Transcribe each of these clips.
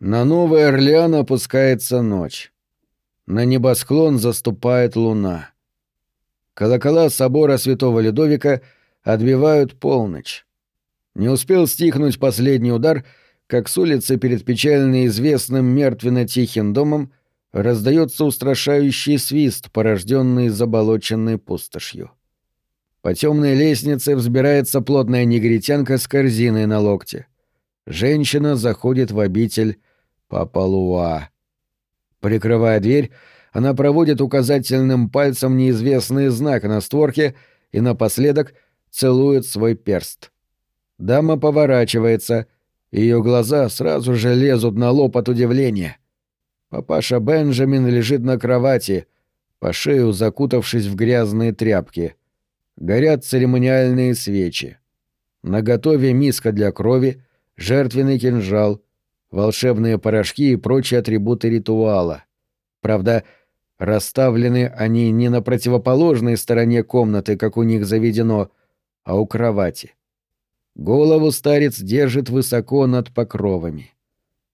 На Новый Орлеан опускается ночь. На небосклон заступает луна. Колокола собора святого Людовика отбивают полночь. Не успел стихнуть последний удар, как с улицы перед печально известным мертвенно-тихим домом раздается устрашающий свист, порожденный заболоченной пустошью. По темной лестнице взбирается плотная негритянка с корзиной на локте. Женщина заходит в обитель Папалуа. Прикрывая дверь, она проводит указательным пальцем неизвестный знак на створке и напоследок целует свой перст. Дама поворачивается, ее глаза сразу же лезут на лоб от удивления. Папаша Бенджамин лежит на кровати, по шею закутавшись в грязные тряпки. Горят церемониальные свечи. На готове миска для крови, жертвенный кинжал — волшебные порошки и прочие атрибуты ритуала. Правда, расставлены они не на противоположной стороне комнаты, как у них заведено, а у кровати. Голову старец держит высоко над покровами.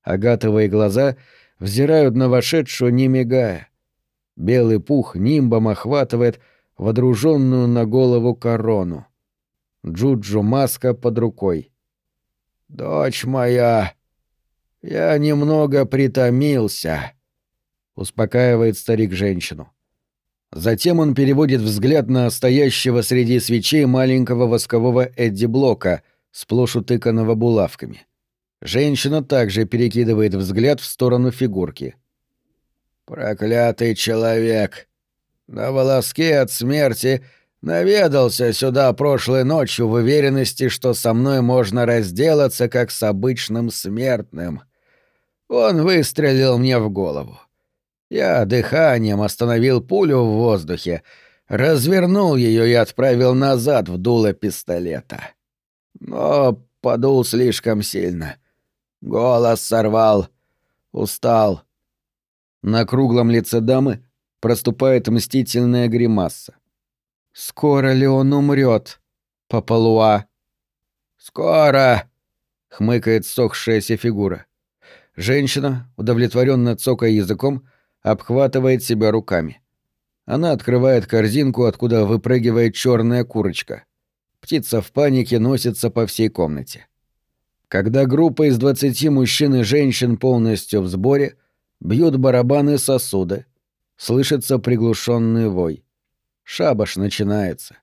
Агатовые глаза взирают на вошедшую, не мигая. Белый пух нимбом охватывает водруженную на голову корону. Джуджу маска под рукой. «Дочь моя!» «Я немного притомился», — успокаивает старик женщину. Затем он переводит взгляд на стоящего среди свечей маленького воскового Эдди Блока, сплошь утыканного булавками. Женщина также перекидывает взгляд в сторону фигурки. «Проклятый человек! На волоске от смерти наведался сюда прошлой ночью в уверенности, что со мной можно разделаться как с обычным смертным. Он выстрелил мне в голову. Я дыханием остановил пулю в воздухе, развернул ее и отправил назад в дуло пистолета. Но подул слишком сильно. Голос сорвал. Устал. На круглом лице дамы проступает мстительная гримаса. «Скоро ли он умрет, Папалуа?» «Скоро!» — хмыкает сохшаяся фигура. Женщина, удовлетворенно цокая языком, обхватывает себя руками. Она открывает корзинку, откуда выпрыгивает черная курочка. Птица в панике носится по всей комнате. Когда группа из двадцати мужчин и женщин полностью в сборе, бьют барабаны сосуды, слышится приглушенный вой. Шабаш начинается.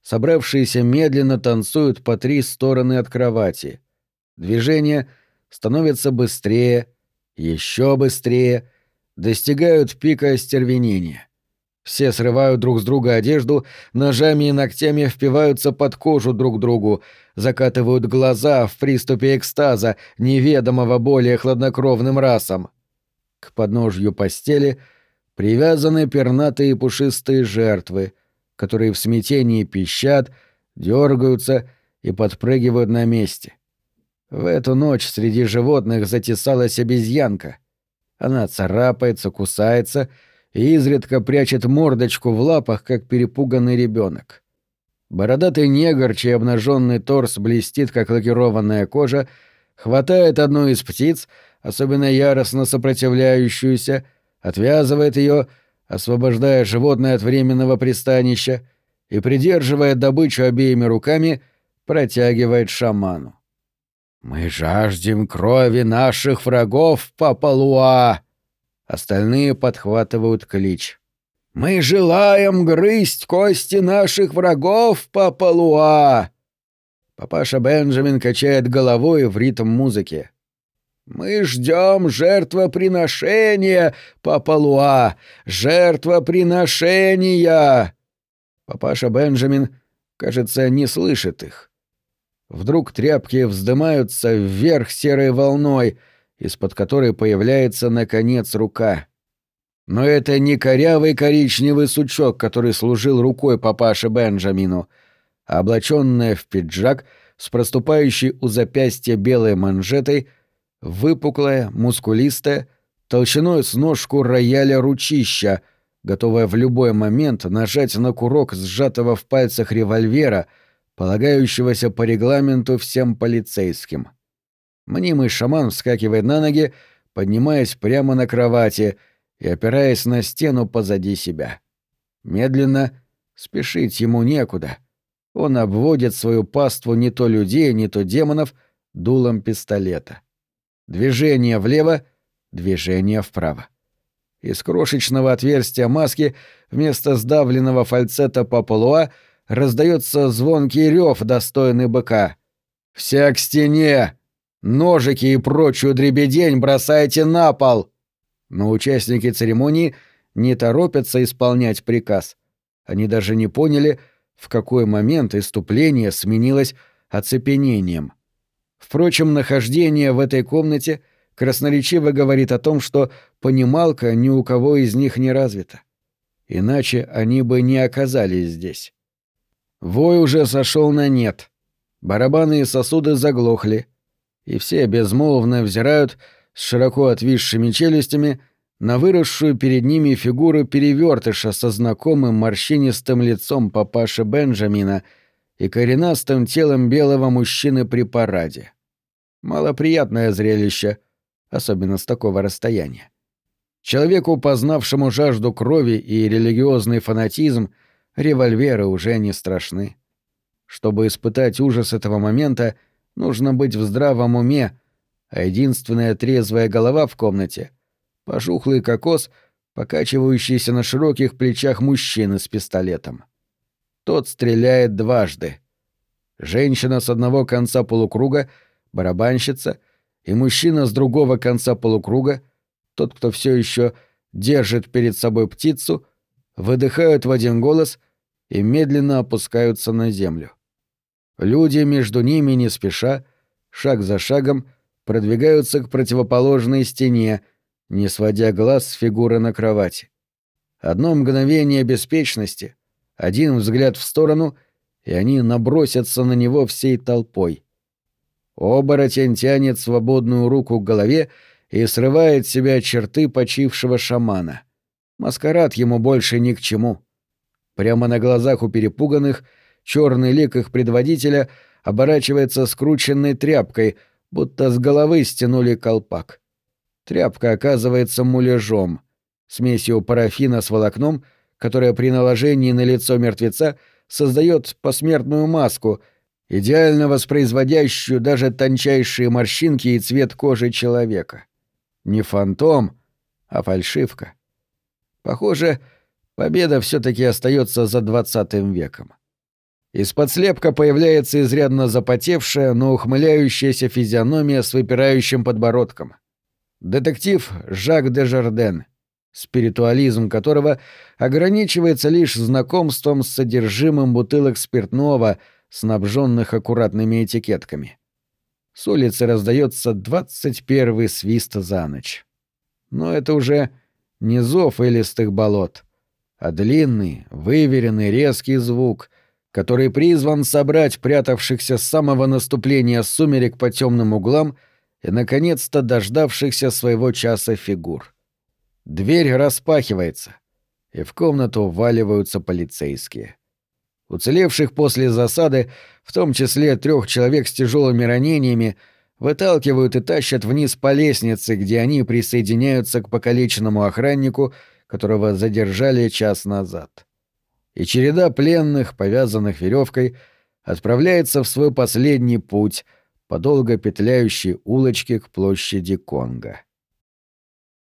Собравшиеся медленно танцуют по три стороны от кровати. Движение — становятся быстрее, еще быстрее, достигают пика остервенения. Все срывают друг с друга одежду, ножами и ногтями впиваются под кожу друг другу, закатывают глаза в приступе экстаза, неведомого более хладнокровным расам. К подножью постели привязаны пернатые пушистые жертвы, которые в смятении пищат, дергаются и подпрыгивают на месте. В эту ночь среди животных затесалась обезьянка. Она царапается, кусается и изредка прячет мордочку в лапах, как перепуганный ребенок. Бородатый негр, чей обнаженный торс блестит, как лакированная кожа, хватает одну из птиц, особенно яростно сопротивляющуюся, отвязывает ее, освобождая животное от временного пристанища, и, придерживая добычу обеими руками, протягивает шаману. «Мы жаждем крови наших врагов, Папа Луа!» Остальные подхватывают клич. «Мы желаем грызть кости наших врагов, Папа Луа!» Папаша Бенджамин качает головой в ритм музыки. «Мы ждем жертвоприношения, Папа Луа! Жертвоприношения!» Папаша Бенджамин, кажется, не слышит их. Вдруг тряпки вздымаются вверх серой волной, из-под которой появляется, наконец, рука. Но это не корявый коричневый сучок, который служил рукой папаше Бенджамину, а облаченная в пиджак с проступающей у запястья белой манжетой, выпуклая, мускулистая, толщиной с ножку рояля ручища, готовая в любой момент нажать на курок сжатого в пальцах револьвера — полагающегося по регламенту всем полицейским. Мнимый шаман вскакивает на ноги, поднимаясь прямо на кровати и опираясь на стену позади себя. Медленно, спешить ему некуда. Он обводит свою паству не то людей, не то демонов дулом пистолета. Движение влево, движение вправо. Из крошечного отверстия маски вместо сдавленного фальцета по полуа раздается звонкий рев, достойный быка. «Вся к стене! Ножики и прочую дребедень бросайте на пол!» Но участники церемонии не торопятся исполнять приказ. Они даже не поняли, в какой момент иступление сменилось оцепенением. Впрочем, нахождение в этой комнате красноречиво говорит о том, что понималка ни у кого из них не развита. Иначе они бы не оказались здесь. Вой уже сошел на нет. Барабаны и сосуды заглохли, и все безмолвно взирают с широко отвисшими челюстями на выросшую перед ними фигуру перевертыша со знакомым морщинистым лицом папаши Бенджамина и коренастым телом белого мужчины при параде. Малоприятное зрелище, особенно с такого расстояния. Человеку, познавшему жажду крови и религиозный фанатизм, револьверы уже не страшны. Чтобы испытать ужас этого момента, нужно быть в здравом уме, а единственная трезвая голова в комнате — пожухлый кокос, покачивающийся на широких плечах мужчины с пистолетом. Тот стреляет дважды. Женщина с одного конца полукруга, барабанщица, и мужчина с другого конца полукруга, тот, кто все еще держит перед собой птицу, выдыхают в один голос и медленно опускаются на землю. Люди между ними не спеша, шаг за шагом, продвигаются к противоположной стене, не сводя глаз с фигуры на кровати. Одно мгновение беспечности, один взгляд в сторону, и они набросятся на него всей толпой. Оборотень тянет свободную руку к голове и срывает с себя черты почившего шамана. Маскарад ему больше ни к чему. Прямо на глазах у перепуганных черный лик их предводителя оборачивается скрученной тряпкой — будто с головы стянули колпак. Тряпка оказывается муляжом, смесью парафина с волокном, которая при наложении на лицо мертвеца создает посмертную маску, идеально воспроизводящую даже тончайшие морщинки и цвет кожи человека. Не фантом, а фальшивка. Похоже, победа все-таки остается за двадцатым веком. Из-под слепка появляется изрядно запотевшая, но ухмыляющаяся физиономия с выпирающим подбородком. Детектив Жак де Жарден, спиритуализм которого ограничивается лишь знакомством с содержимым бутылок спиртного, снабженных аккуратными этикетками. С улицы раздается двадцать первый свист за ночь. Но это уже не зов илистых болот, а длинный, выверенный резкий звук — который призван собрать прятавшихся с самого наступления сумерек по темным углам и, наконец-то, дождавшихся своего часа фигур. Дверь распахивается, и в комнату вваливаются полицейские. Уцелевших после засады, в том числе трех человек с тяжелыми ранениями, выталкивают и тащат вниз по лестнице, где они присоединяются к покалеченному охраннику, которого задержали час назад и череда пленных, повязанных веревкой, отправляется в свой последний путь по долго петляющей улочке к площади Конго.